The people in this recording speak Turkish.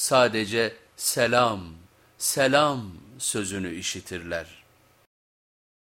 sadece selam, selam sözünü işitirler.